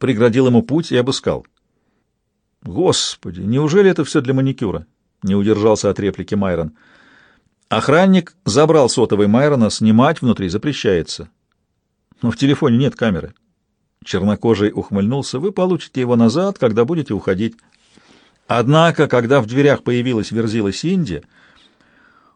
преградил ему путь и обыскал. «Господи, неужели это все для маникюра?» — не удержался от реплики Майрон. Охранник забрал сотовый Майрона, снимать внутри запрещается. Но в телефоне нет камеры. Чернокожий ухмыльнулся. Вы получите его назад, когда будете уходить. Однако, когда в дверях появилась верзила Синди,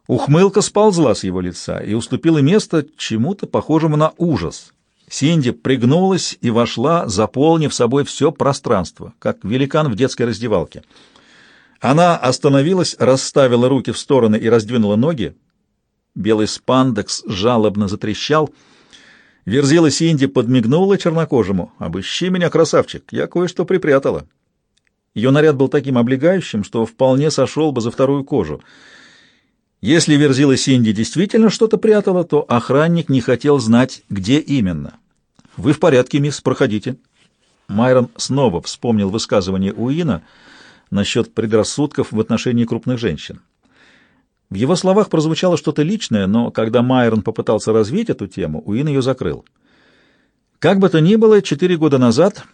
ухмылка сползла с его лица и уступила место чему-то похожему на ужас. Синди пригнулась и вошла, заполнив собой все пространство, как великан в детской раздевалке. Она остановилась, расставила руки в стороны и раздвинула ноги. Белый спандекс жалобно затрещал. Верзила Синди подмигнула чернокожему. «Обыщи меня, красавчик, я кое-что припрятала». Ее наряд был таким облегающим, что вполне сошел бы за вторую кожу. Если Верзила Синди действительно что-то прятала, то охранник не хотел знать, где именно. «Вы в порядке, мисс, проходите». Майрон снова вспомнил высказывание Уина — насчет предрассудков в отношении крупных женщин. В его словах прозвучало что-то личное, но когда Майрон попытался развить эту тему, Уин ее закрыл. Как бы то ни было, четыре года назад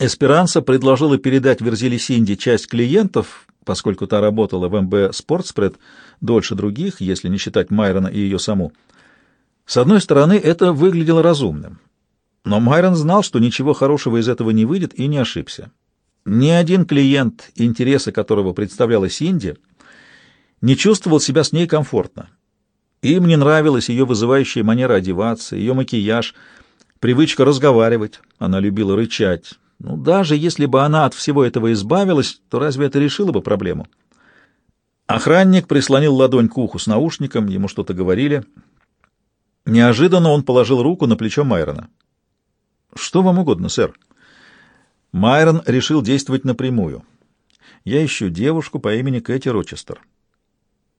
Эсперанса предложила передать Верзили Синди часть клиентов, поскольку та работала в МБ «Спортспред» дольше других, если не считать Майрона и ее саму. С одной стороны, это выглядело разумным. Но Майрон знал, что ничего хорошего из этого не выйдет, и не ошибся. Ни один клиент, интересы которого представляла Синди, не чувствовал себя с ней комфортно. Им не нравилась ее вызывающая манера одеваться, ее макияж, привычка разговаривать, она любила рычать. Ну, даже если бы она от всего этого избавилась, то разве это решило бы проблему? Охранник прислонил ладонь к уху с наушником, ему что-то говорили. Неожиданно он положил руку на плечо Майрона. «Что вам угодно, сэр?» Майрон решил действовать напрямую. Я ищу девушку по имени Кэти Рочестер.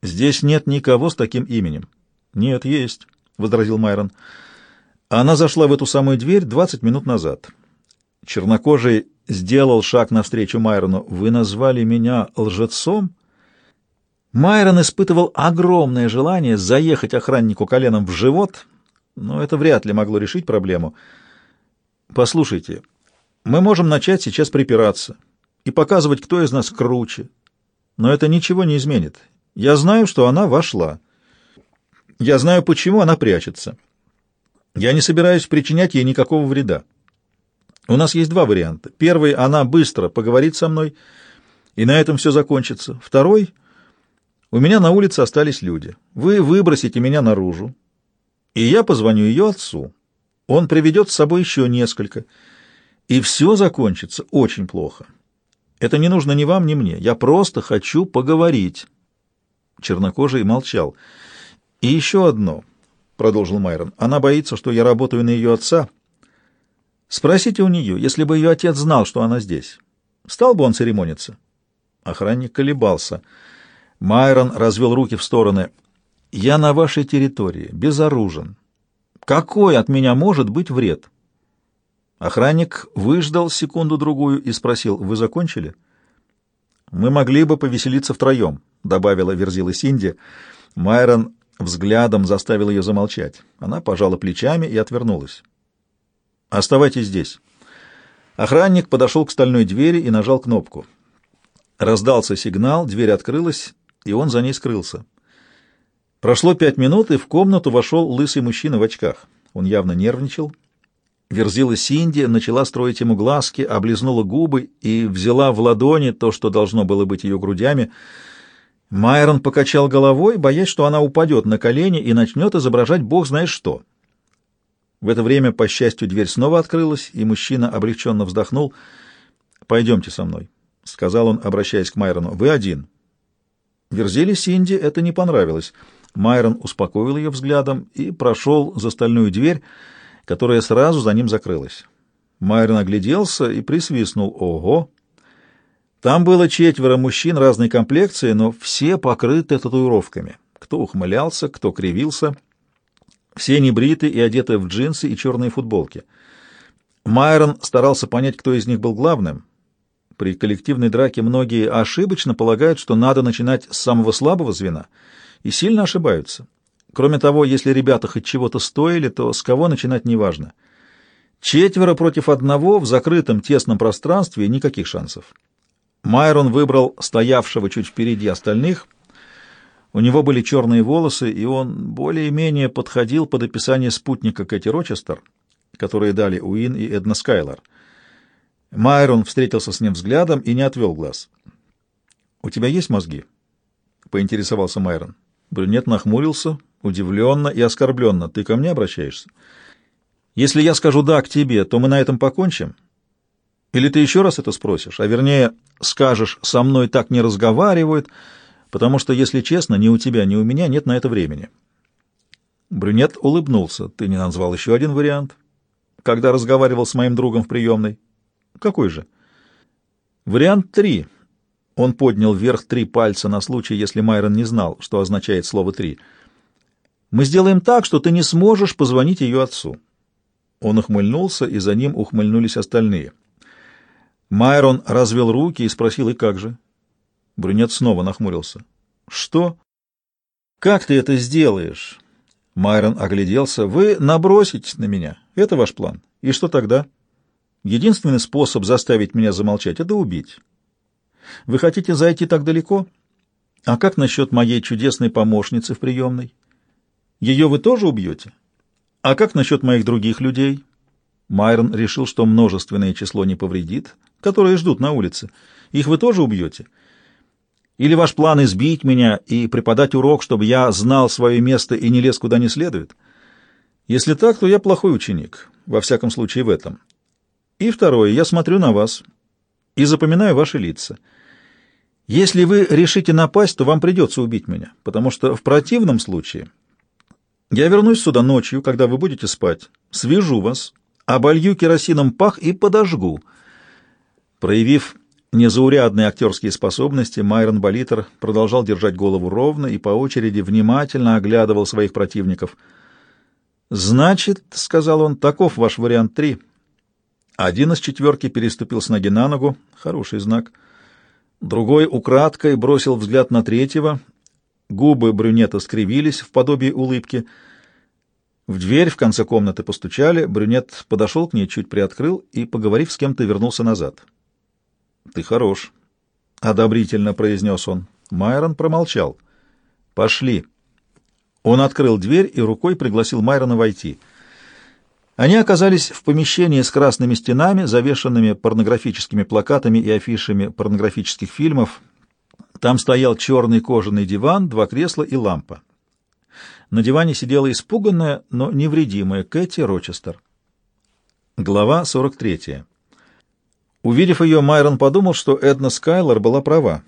Здесь нет никого с таким именем. Нет, есть, возразил Майрон. Она зашла в эту самую дверь двадцать минут назад. Чернокожий сделал шаг навстречу Майрону. Вы назвали меня лжецом? Майрон испытывал огромное желание заехать охраннику коленом в живот, но это вряд ли могло решить проблему. Послушайте, мы можем начать сейчас припираться и показывать, кто из нас круче. Но это ничего не изменит. Я знаю, что она вошла. Я знаю, почему она прячется. Я не собираюсь причинять ей никакого вреда. У нас есть два варианта. Первый — она быстро поговорит со мной, и на этом все закончится. Второй — у меня на улице остались люди. Вы выбросите меня наружу, и я позвоню ее отцу. Он приведет с собой еще несколько — и все закончится очень плохо. Это не нужно ни вам, ни мне. Я просто хочу поговорить. Чернокожий молчал. И еще одно, продолжил Майрон. Она боится, что я работаю на ее отца. Спросите у нее, если бы ее отец знал, что она здесь. Стал бы он церемониться? Охранник колебался. Майрон развел руки в стороны. «Я на вашей территории, безоружен. Какой от меня может быть вред?» Охранник выждал секунду-другую и спросил, «Вы закончили?» «Мы могли бы повеселиться втроем», — добавила Верзила Синди. Майрон взглядом заставил ее замолчать. Она пожала плечами и отвернулась. «Оставайтесь здесь». Охранник подошел к стальной двери и нажал кнопку. Раздался сигнал, дверь открылась, и он за ней скрылся. Прошло пять минут, и в комнату вошел лысый мужчина в очках. Он явно нервничал Верзила Синди начала строить ему глазки, облизнула губы и взяла в ладони то, что должно было быть ее грудями. Майрон покачал головой, боясь, что она упадет на колени и начнет изображать бог знает что. В это время, по счастью, дверь снова открылась, и мужчина облегченно вздохнул. «Пойдемте со мной», — сказал он, обращаясь к Майрону. «Вы один». Верзиле Синди это не понравилось. Майрон успокоил ее взглядом и прошел за стальную дверь, которая сразу за ним закрылась. Майрон огляделся и присвистнул. Ого! Там было четверо мужчин разной комплекции, но все покрыты татуировками. Кто ухмылялся, кто кривился. Все небриты и одеты в джинсы и черные футболки. Майрон старался понять, кто из них был главным. При коллективной драке многие ошибочно полагают, что надо начинать с самого слабого звена, и сильно ошибаются. Кроме того, если ребята хоть чего-то стоили, то с кого начинать неважно. Четверо против одного в закрытом тесном пространстве никаких шансов. Майрон выбрал стоявшего чуть впереди остальных. У него были черные волосы, и он более-менее подходил под описание спутника Кэти Рочестер, которые дали Уин и Эдна Скайлор. Майрон встретился с ним взглядом и не отвел глаз. «У тебя есть мозги?» — поинтересовался Майрон. Брюнет нахмурился, удивленно и оскорбленно. «Ты ко мне обращаешься?» «Если я скажу «да» к тебе, то мы на этом покончим?» «Или ты еще раз это спросишь, а вернее скажешь «со мной так не разговаривают», потому что, если честно, ни у тебя, ни у меня нет на это времени». Брюнет улыбнулся. «Ты не назвал еще один вариант?» «Когда разговаривал с моим другом в приемной?» «Какой же?» «Вариант три». Он поднял вверх три пальца на случай, если Майрон не знал, что означает слово «три». «Мы сделаем так, что ты не сможешь позвонить ее отцу». Он ухмыльнулся, и за ним ухмыльнулись остальные. Майрон развел руки и спросил, и как же? Брюнет снова нахмурился. «Что? Как ты это сделаешь?» Майрон огляделся. «Вы наброситесь на меня. Это ваш план. И что тогда?» «Единственный способ заставить меня замолчать — это убить. Вы хотите зайти так далеко? А как насчет моей чудесной помощницы в приемной? Ее вы тоже убьете? А как насчет моих других людей? Майрон решил, что множественное число не повредит, которые ждут на улице. Их вы тоже убьете? Или ваш план избить меня и преподать урок, чтобы я знал свое место и не лез куда не следует? Если так, то я плохой ученик, во всяком случае в этом. И второе, я смотрю на вас и запоминаю ваши лица. Если вы решите напасть, то вам придется убить меня, потому что в противном случае я вернусь сюда ночью, когда вы будете спать, свяжу вас, оболью керосином пах и подожгу. Проявив незаурядные актерские способности, Майрон Болитер продолжал держать голову ровно и по очереди внимательно оглядывал своих противников. «Значит, — сказал он, — таков ваш вариант три». Один из четверки переступил с ноги на ногу, хороший знак — Другой украдкой бросил взгляд на третьего. Губы брюнета скривились в подобии улыбки. В дверь в конце комнаты постучали. Брюнет подошел к ней, чуть приоткрыл и, поговорив с кем-то, вернулся назад. «Ты хорош», — одобрительно произнес он. Майрон промолчал. «Пошли». Он открыл дверь и рукой пригласил Майрона войти — они оказались в помещении с красными стенами, завешенными порнографическими плакатами и афишами порнографических фильмов. Там стоял черный кожаный диван, два кресла и лампа. На диване сидела испуганная, но невредимая Кэти Рочестер. Глава 43. Увидев ее, Майрон подумал, что Эдна Скайлор была права.